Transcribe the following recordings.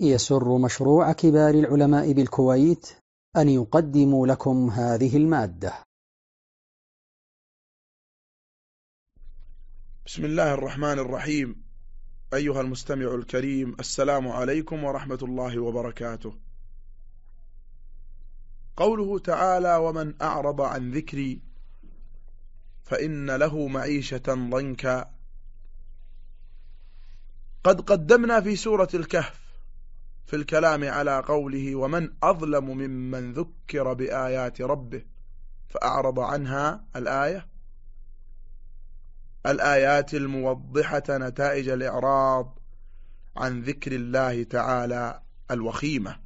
يسر مشروع كبار العلماء بالكويت أن يقدم لكم هذه المادة. بسم الله الرحمن الرحيم. أيها المستمع الكريم السلام عليكم ورحمة الله وبركاته. قوله تعالى ومن أعرض عن ذكري فإن له معيشة ضنكا. قد قدمنا في سورة الكهف في الكلام على قوله ومن أظلم ممن ذكر بآيات ربه فأعرض عنها الآية. الآيات الموضحة نتائج الإعراض عن ذكر الله تعالى الوخيمة.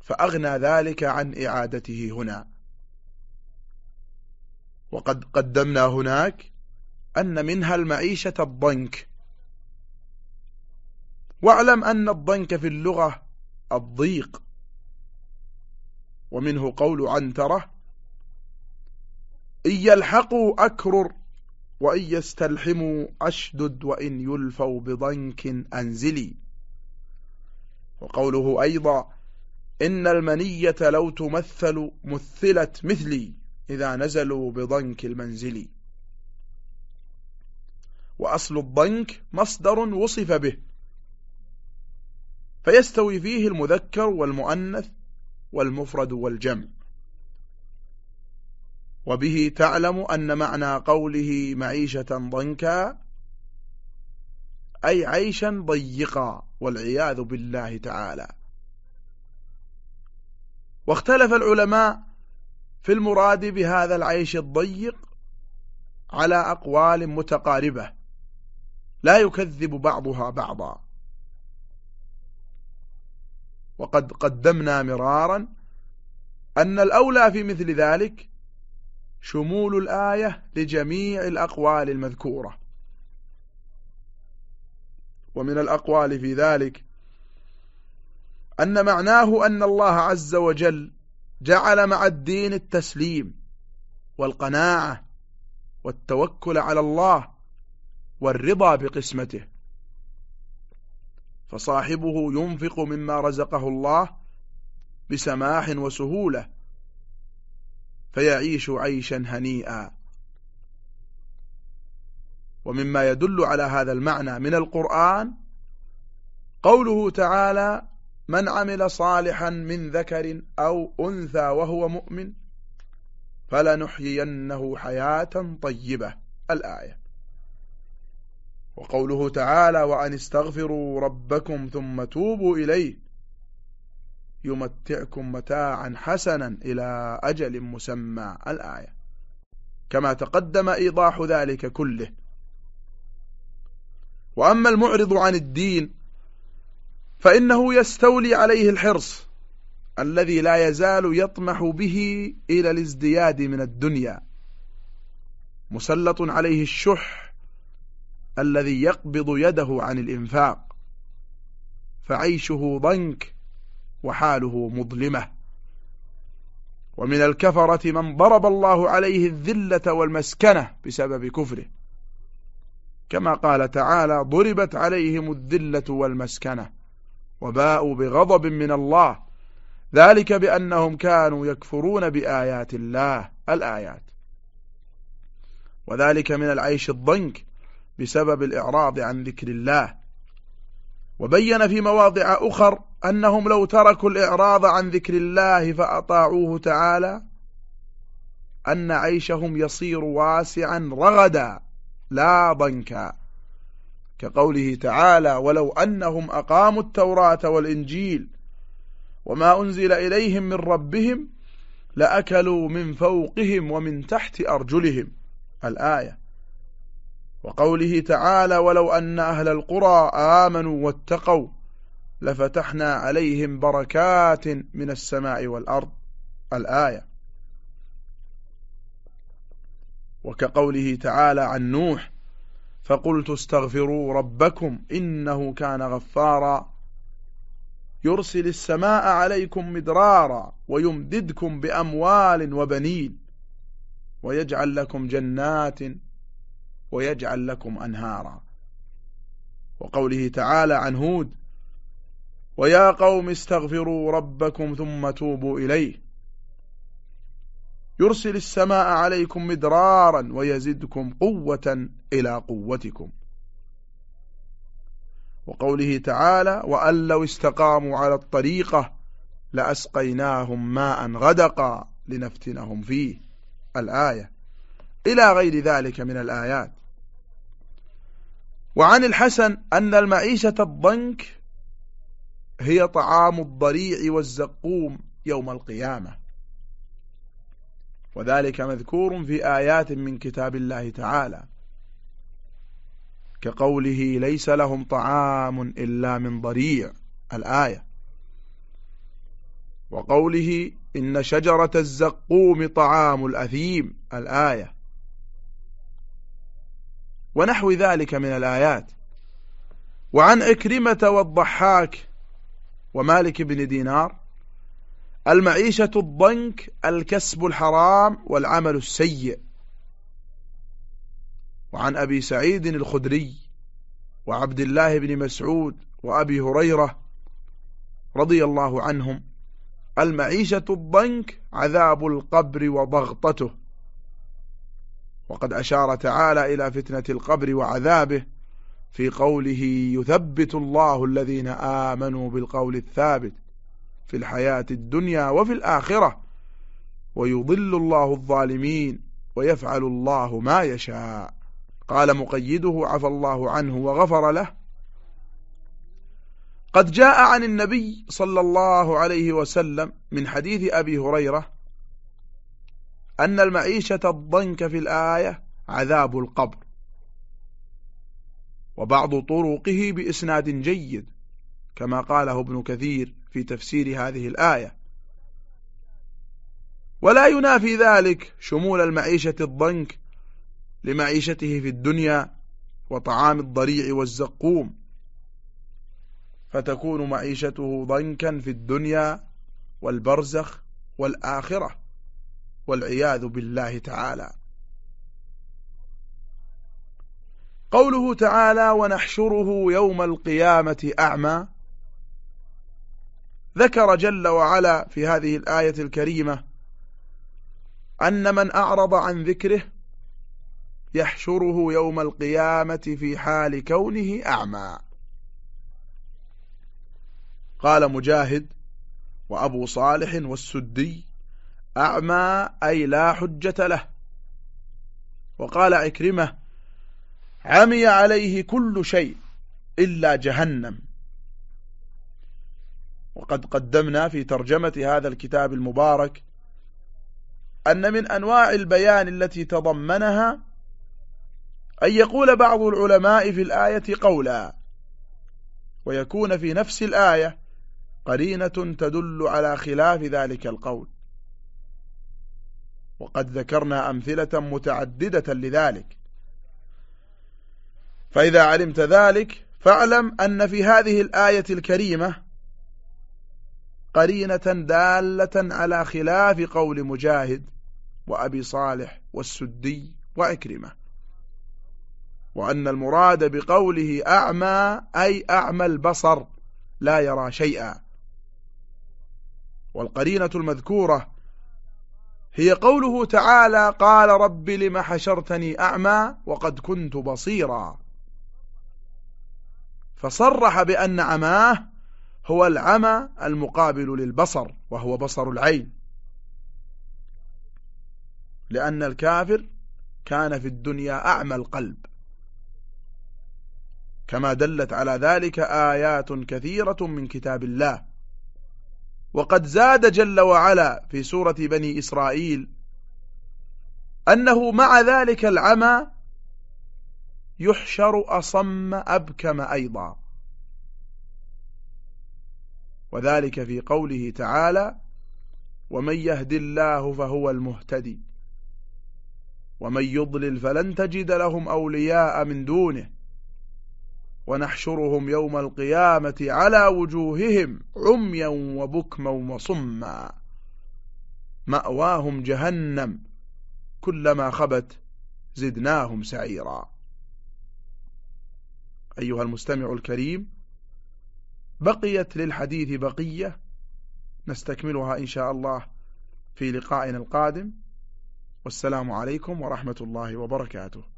فأغنى ذلك عن إعادته هنا. وقد قدمنا هناك أن منها المعيشة الضنك. واعلم أن الضنك في اللغة الضيق ومنه قول عنترة إن يلحقوا أكرر وإن يستلحموا أشدد وإن يلفوا بضنك أنزلي. وقوله أيضا إن المنية لو تمثل مثلت مثلي إذا نزلوا بضنك المنزل وأصل الضنك مصدر وصف به فيستوي فيه المذكر والمؤنث والمفرد والجمع. وبه تعلم أن معنى قوله معيشة ضنكا أي عيشا ضيقا والعياذ بالله تعالى. واختلف العلماء في المراد بهذا العيش الضيق على أقوال متقاربة لا يكذب بعضها بعضا. وقد قدمنا مرارا أن الأولى في مثل ذلك شمول الآية لجميع الأقوال المذكورة. ومن الأقوال في ذلك أن معناه أن الله عز وجل جعل مع الدين التسليم والقناعة والتوكل على الله والرضا بقسمته. فصاحبه ينفق مما رزقه الله بسماح وسهولة فيعيش عيشا هنيئا. ومما يدل على هذا المعنى من القرآن قوله تعالى من عمل صالحا من ذكر أو أنثى وهو مؤمن فلنحيينه حياة طيبة. الآية. وقوله تعالى وأن استغفروا ربكم ثم توبوا إليه يمتعكم متاعا حسنا إلى أجل مسمى الآية. كما تقدم إيضاح ذلك كله. وأما المعرض عن الدين فإنه يستولي عليه الحرص الذي لا يزال يطمح به إلى الازدياد من الدنيا. مسلط عليه الشح الذي يقبض يده عن الإنفاق فعيشه ضنك وحاله مظلمة. ومن الكفرة من ضرب الله عليه الذلة والمسكنة بسبب كفره. كما قال تعالى ضربت عليهم الذلة والمسكنة وباءوا بغضب من الله ذلك بأنهم كانوا يكفرون بآيات الله الآيات. وذلك من العيش الضنك بسبب الإعراض عن ذكر الله. وبين في مواضع أخر أنهم لو تركوا الإعراض عن ذكر الله فأطاعوه تعالى أن عيشهم يصير واسعا رغدا لا ضنكا. كقوله تعالى ولو أنهم أقاموا التوراة والإنجيل وما أنزل إليهم من ربهم لأكلوا من فوقهم ومن تحت أرجلهم. الآية. وقوله تعالى ولو أن أهل القرى آمنوا واتقوا لفتحنا عليهم بركات من السماء والأرض الآية. وكقوله تعالى عن نوح فقلت استغفروا ربكم إنه كان غفارا يرسل السماء عليكم مدرارا ويمددكم بأموال وبنين ويجعل لكم جنات ويجعل لكم أنهارا. وقوله تعالى عن هود ويا قوم استغفروا ربكم ثم توبوا إليه. يرسل السماء عليكم مدرارا ويزدكم قوة إلى قوتكم. وقوله تعالى وأن لو استقاموا على الطريقة لأسقيناهم ماء غدقا لنفتنهم فيه. الآية إلى غير ذلك من الآيات. وعن الحسن أن المعيشة الضنك هي طعام الضريع والزقوم يوم القيامة. وذلك مذكور في آيات من كتاب الله تعالى. كقوله ليس لهم طعام إلا من ضريع الآية. وقوله إن شجرة الزقوم طعام الأثيم الآية. ونحو ذلك من الآيات. وعن أكرمة والضحاك ومالك بن دينار المعيشة الضنك الكسب الحرام والعمل السيء. وعن أبي سعيد الخدري وعبد الله بن مسعود وأبي هريرة رضي الله عنهم المعيشة الضنك عذاب القبر وضغطته. وقد أشار تعالى إلى فتنة القبر وعذابه في قوله يثبت الله الذين آمنوا بالقول الثابت في الحياة الدنيا وفي الآخرة ويضل الله الظالمين ويفعل الله ما يشاء. قال مقيده عفى الله عنه وغفر له قد جاء عن النبي صلى الله عليه وسلم من حديث أبي هريرة أن المعيشة الضنك في الآية عذاب القبر. وبعض طرقه بإسناد جيد كما قاله ابن كثير في تفسير هذه الآية. ولا ينافي ذلك شمول المعيشة الضنك لمعيشته في الدنيا وطعام الضريع والزقوم. فتكون معيشته ضنكا في الدنيا والبرزخ والآخرة. والعياذ بالله تعالى. قوله تعالى ونحشره يوم القيامة أعمى ذكر جل وعلا في هذه الآية الكريمة أن من أعرض عن ذكره يحشره يوم القيامة في حال كونه أعمى. قال مجاهد وأبو صالح والسدي أعمى أي لا حجة له. وقال عكرمة عمي عليه كل شيء إلا جهنم. وقد قدمنا في ترجمة هذا الكتاب المبارك أن من أنواع البيان التي تضمنها أن يقول بعض العلماء في الآية قولا ويكون في نفس الآية قرينة تدل على خلاف ذلك القول. وقد ذكرنا أمثلة متعددة لذلك. فإذا علمت ذلك فاعلم أن في هذه الآية الكريمة قرينة دالة على خلاف قول مجاهد وأبي صالح والسدي وعكرمة وأن المراد بقوله أعمى أي أعمى البصر لا يرى شيئا. والقرينة المذكورة هي قوله تعالى قال رب لم حشرتني أعمى وقد كنت بصيرا. فصرح بأن عماه هو العمى المقابل للبصر وهو بصر العين. لأن الكافر كان في الدنيا أعمى القلب. كما دلت على ذلك آيات كثيرة من كتاب الله. وقد زاد جل وعلا في سورة بني إسرائيل أنه مع ذلك العمى يحشر أصم أبكم أيضا. وذلك في قوله تعالى ومن يهد الله فهو المهتدي ومن يضلل فلن تجد لهم أولياء من دونه. ونحشرهم يوم القيامة على وجوههم عميا وبكما وصما. مأواهم جهنم كلما خبت زدناهم سعيرا. أيها المستمع الكريم بقيت للحديث بقية نستكملها إن شاء الله في لقائنا القادم. والسلام عليكم ورحمة الله وبركاته.